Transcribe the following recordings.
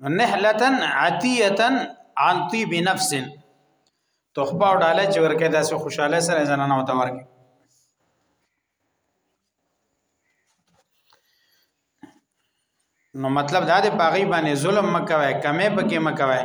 نحلتن عتیتن عن طیب نفس تخبا او ډاله چې ورکه داسې خوشاله سره زنانه وته ورکه نو مطلب دا دی باغی باندې ظلم مکوي کمې پکې مکوي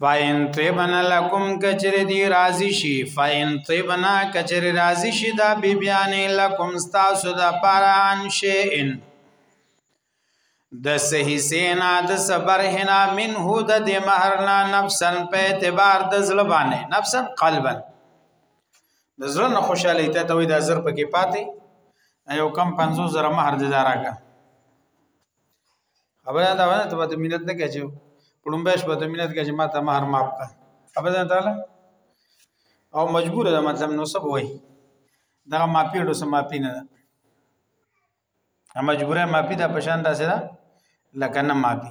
فاین طیبن لکم کچر دی رازی شي فاین طیبنا کچر رازی شي دا بی بیان لکم تاسو د پاره ان شیئن د صحیح سینا د صبر هنا من هو د دې مہرنا نفسن په اعتبار د زړه باندې نفسن قلبا د زړه نه خوشاله ته ته د زر پکې پاتې یو کم 50 زره مہر دې داراګه ابدا دا ونه ته ته مينت نه کوي چې پړمبه شپه ته مينت کوي چې ما ته مہر معاف کا ابدا تعالی او مجبور ده مطلب نو سب وای دا ما پیړو سم ما پینه ده مجبوره ما پی دا پشان داسې ده لکه نه ما پی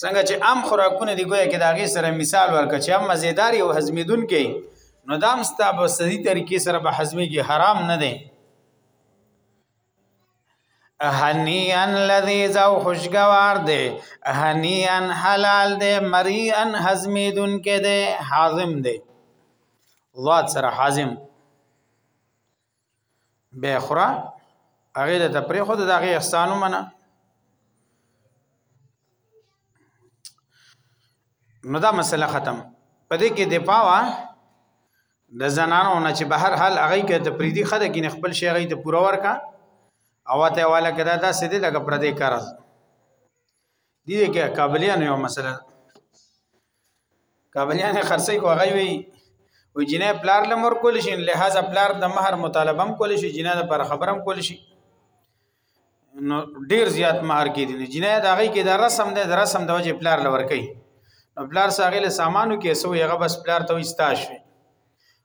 څنګه چې عام خوراکونه دی ګویا کې داغي سره مثال ورکړه چې هم مزیدار او هضمیدون کې نو دام ستا په صحیح طریقې سره به هضمي کې حرام نه دی هنیان لذیذ او خوشگوار دی هنیان حلال دی مریان هضمیدون کې دی حازم دی ذات سره حازم به خورا هغه د تپری خود د هغه احسانو منه نو دا مسله ختم پدې کې دفاع وا د زنانو نه چې بهر حال هغه کې د پریدي خده کې خپل شی غي ته پوره ورکا او ته والا کدا دا سیده لګ پر دې قرض دي کې قابلیان یو مسله کابلیان خرڅي کو هغه وی و جنې پلار لمر کول شي لہذا پلار د مہر مطالبه هم کول شي جنې د پر خبرم کول شي نو ډیر زیات مہر کې دي جنې د هغه کې د رسم د رسم د وجه پلار لور کوي نو پلار ساغه له سامانو کې سو یغه بس پلار ته استاش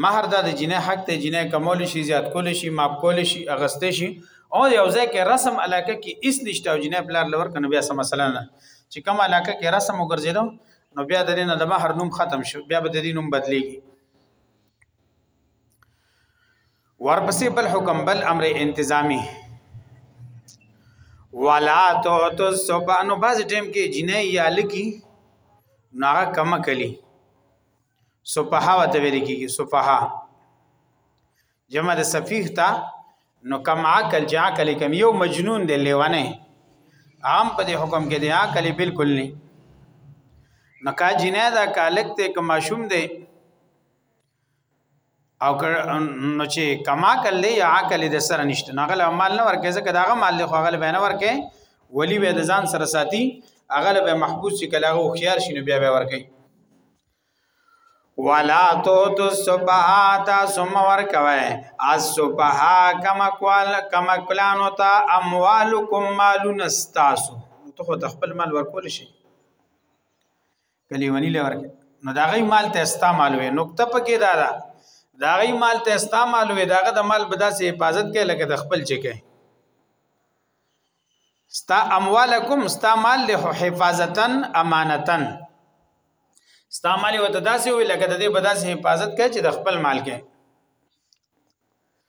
مہر دا د جنې حق ته جنې کمول شي زیات کول شي ماپ کول شي اغستې شي او یو ځای کې رسم علاقه کې اس نشته او جنې بلار لور کنه بیا سم مثلا نه چې کوم علاقه کې رسم وګرځیدو نو بیا د دې نه د مہر نوم ختم شو بیا به د دې نوم بدلیږي ورپسې بل حکم بل امر انتظامی ولا تو تو سبانو باز ټیم کې جنې یا لکی نو هغه کم کلی سفها وته ویل کیږي سفها جمع د سفیه تا نو کم عقل چې عقل کم یو مجنون دی لیوانه عام په دې حکم کې دی عقل بالکل نه نو کا جنې دا کالک ته کما شوم دی او نو چې کما کله یا عقل د سره نشته نو غل مال نه ورکه ځکه داغه مال له غل به نه ورکه ولی به د ځان سره ساتي غل به محبوس چې کله غو خيار شنو بیا به ورکه ولا تو تو صبحات ثم ورکوي الصبح کما کول کما کلانو تا اموالکم مالون استاسو ته خو خپل مال ورکول شي کلیونی لور نو دا غي مال ته استعمال وي نقطه پکې دا ده دا غي مال ته استعمال وي داغه د مال بدا سي حفاظت کوي لکه د خپل چې کوي ستا اموالکم ستا مال له حفاظتن امانتن ستا مال وته داسې وي لکه د دې بداسې حفاظت کوي چې د خپل مال کوي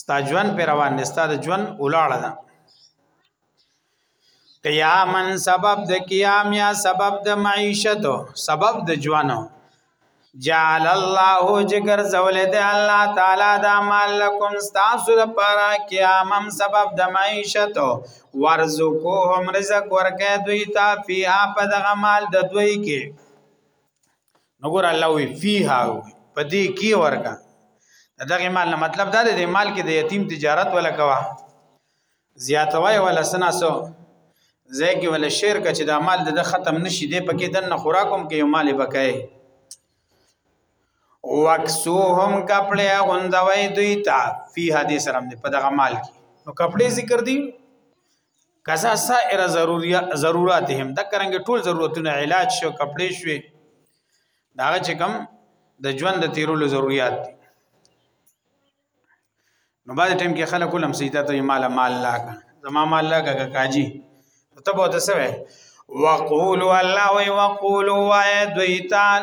ستا جون پر روان دي ستا د جون ولاړه ده قیامن سبب د قیام یا سبب د معیشت سبب د جوانو جعل الله جگر زول د الله تعالی دا مال لكم تاسو د پاره قیامم سبب د معیشت ورزقوهم رزق ورکه دوی تا فیها په دغه مال د دوی کې نو ګور الله وی فیها پدې کې ورکا دغه مال نه مطلب دا دی مال کې د یتیم تجارت ولا کوا زیاتوي ولا سناسو زګي ولا شیر کچ دا مال د ختم نشي دی پکې دنه خوراکم کې یو مال بکای وکسوهم کپڑے غندوي دوی تا فی حدیث رم په دغه مال کې نو کپڑے ذکر دی کذا سائر ضروراتهم د کرنګ ټول ضرورتونه علاج شو کپڑے شوي دا چې کم د ژوند د تیرولو ضرورت دي نو بعد ټیم کې خلک ولم سیدا ته مال مال لاګه زما مال لاګه کاجی ته به تاسو وقولوا الله وقولوا ويدويتان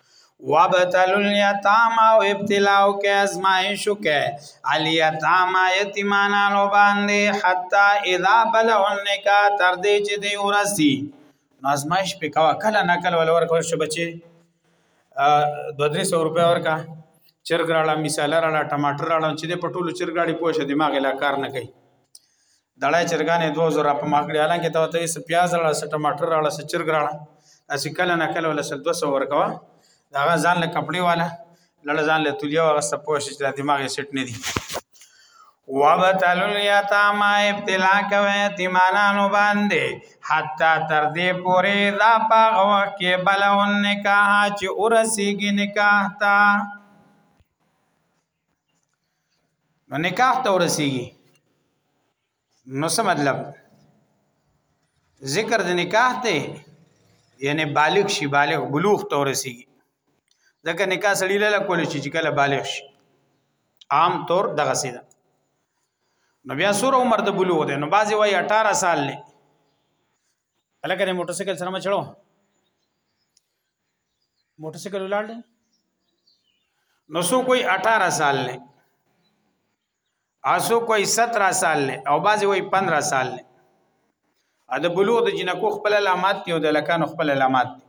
وابتل الیتاما او ابتلاو کې ازمایشو کې الیتاما یتیمانانو باندې حتا اذا بلغ النکاح تر دې چې دی ورسی نو ازمایش په کوا کله نه کله ولور کول شي بچي 200 روپیا ورکا چرګ راړه مثال راړه ټماټر راړه چې د پټولو چرګاړي پوښه دماغ لا کار نه کوي دړای چرګان 2000 را په ماخړي حالانکه ته ته څه پیاز راړه څه ټماټر راړه څه چرګ راړه اسی کله نه کله ولا سل 200 ورکوا دا ځان له کپړې والا لړ ځان له تولیا وغه سپوش چې دماغ یې سټ نه دی وابتل الیتاما ابتلا کوي یتیمانانو باندې حتا تر دې پورې دا پاغه وخت کې بلون نکاح چې ورسیږي نکاح ته نو نکاح ته ورسیږي نو څه مطلب ذکر د نکاح ته یعنی بالغ شي بالغ بلوغ ته ورسیږي ځکه نکاح سړی لاله کول شي چې کله بالغ شي عام طور دغه سیده نو بیا سور عمر د بلوغ ده نو بعضی وای 18 سال نه الګ دې موټر سایکل سره ما چلو موټر سایکل ولاړ دی نو سو کوئی 18 سال نه اسو کوئی 17 سال نه او بازي وای 15 سال نه ا د بلوغ د جنکو خپل علامات دی او د لکان خپل علامات دی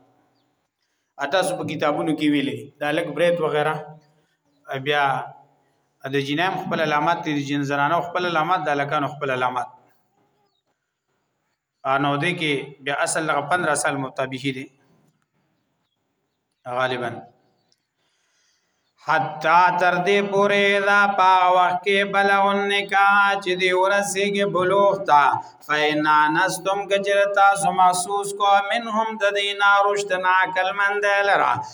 اته سو په کتابونو کې ویلي دا لک بریت وغیرہ بیا د جنام خپل علامات دي د جن زنانو خپل علامات د لکان خپل علامات انو دې کې بیا اصل لغه 15 سال متابهي دي غالبا حتا تر دې پورې دا په وخت کې بلون نکاح چې دی ورسېږي بلوغ تا فینا نستم کجر تاسو محسوس کو منهم د دینا رشتنا کلمن دلرا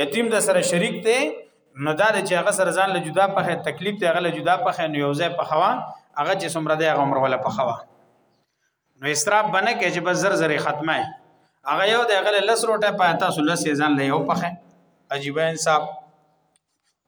یتیم د سره شریک ته نو دا چې هغه سره ځان له جدا په خې تکلیف ته هغه له جدا په خې نو یو ځای په خوا هغه چې څومره دی هغه عمر ولا په خوا نو اسراف بنه کې چې بس زر زر ختمه هغه یو د هغه لس روټه پاته سلس ځان له یو په خې عجیب انصاف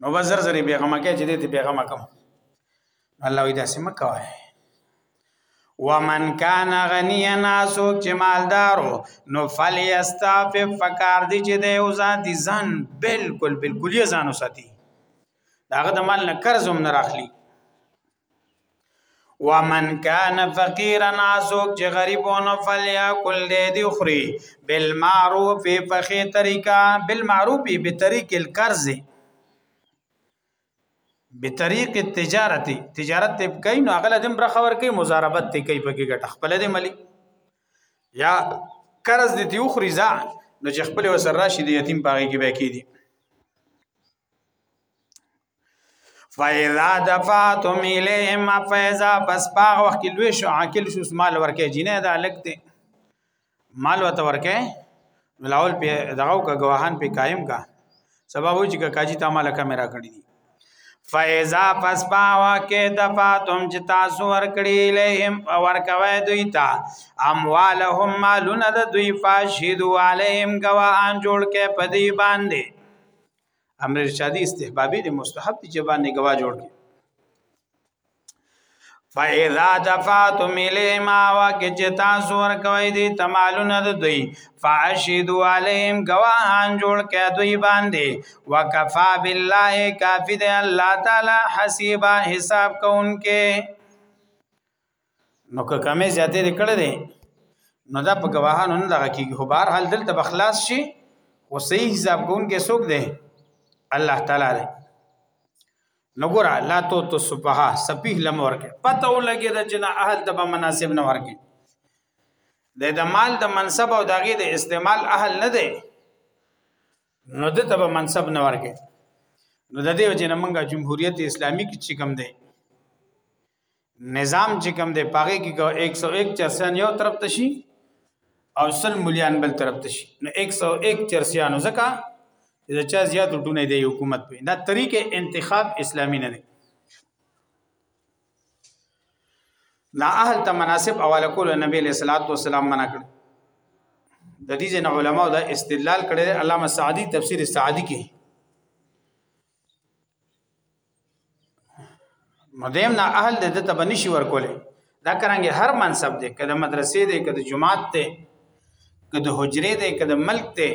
نو بزر زری بیغمه کې چې دې بیغمه کوم الله وی داسې مکوای ومن کان غنیا ناسو چې مالدارو نو فلیستعفف فکار دی چې د یو ذات ځان بالکل بالکل یې ځانو ساتي داغه د مال نه قرض هم نه راخلی ومن کان فقیرا ناسوک چې غریبونو فلیاکل دې دی خوري بالمعروف فخی طریقہ بالمعروف به طریق القرض به طریق التجارت تجارت ته کوي نو هغه دم برخور کوي مزاربت ته کوي په کې ګټه خپل دې ملي یا قرض دې دی خوري ځا نو چې خپل وسر راشي دې یتیم پاږي کې به کې دي فاذا دفعتم اليهم فاذا پس باغ وخت لوي شو عاقل شو مال ورکه جنې دا لګته مال وته ورکه ملاول په دغه کا گواهان په قائم کا سبب و چې کاجی تا مال کمه را کړی دي فاذا پس باغ کې دفعتم چې تاسو ور کړی اليهم ور کوي دوی ته اموالهم مالون د دوی فاشهدوا عليهم گواهان جوړ کې پدی باندې امر ارشادی استحبابی دی مستحب دی چې باندې گواه جوړ کی فاذا دفعتم الیما وکچ تاسو ور کوي دي تمالونه د دوی فاشهدو علیهم گواهان جوړ کړه دوی باندې وکفا بالله کافی دی الله تعالی حسیبا حساب کوونکې نو که کمې زیاتې دې کړې دي نو دا په گواهانو نه دغه کېږي خو بهر حال دلته به خلاص شي خو صحیح حساب کوونکی څوک دی الله تعالی دی نو ګوره لا تو تو سپها سپیح لم ورکه پته ولګي د جنا اهل ته به مناسب نه ورکه د د مال د منصب او دغه د استعمال اهل نه دی نو د ته به منصب نه ورکه نو د دې وجه نه منګه جمهوریت اسلامي کې چې کوم دی نظام چې کوم دی پاګه کې 101 چرسیان یو طرف ته شي او سل مليان بل طرف ته شي نو 101 چرسیان ځکه چې چا زیات ټونه دی حکومت په دا طریقې انتخاب اسلامي نه دی لا اهل ته مناسب اواله کول نبی له صلوات و سلام منع کړ د دې جن علماء دا استدلال کړي علامه سعدي تفسیر سعدي کې مدیم نه اهل د ته بنشي ورکولې دا کرانګي هر منصب دی کله مدرسې دی کله جماعت دی کله حجره دی کله ملک دی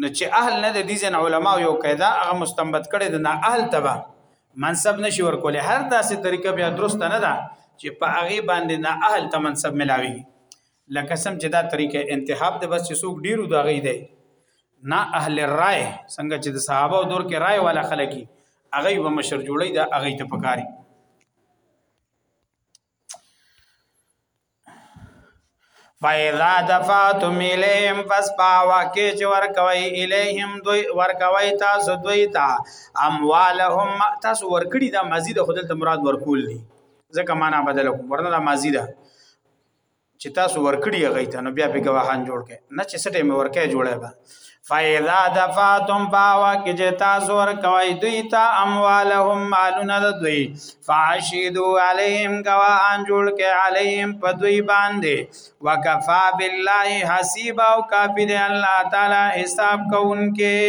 نو چې اهل نه د دې ځن علما یو قاعده هغه مستنبط کړي د نه اهل تبع منصب نشي ورکولې هر داسې طریقه بیا درست نه ده چې په هغه باندې نه اهل ته منصب ملاوي لکه سم چې دا طریقه انتخاب د بس څوک ډیرو دا غي دی نه اهل الرای څنګه چې د صحابه دور کې رای والا خلکی هغه به مشر جوړی دا هغه ته پکاري فایذا دفعتم الیهم پس پا واکه چې ورکوي الیهم دوی ورکوي تاسو دوی ته اموالهم تاسو ورکړي دا مزید خدل ته مراد ورکول دي ځکه معنا بدل کوم ورنه دا مزید چې تاسو ورکړي هغه ته نو بیا به گواهان جوړ کړي نه چې سټه مې ورکه جوړه به فاذا دفعتم باوا کې چې تاسو ورکوي دوی ته اموالهم مالونه د دوی فاشهدوا عليهم گواهان جوړ کړي عليهم په دوی باندې وکفا بالله حسيب او کافي دی الله تعالی حساب کوونکې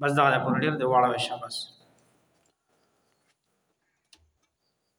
بس دا پر ډیر دی واړه شاباس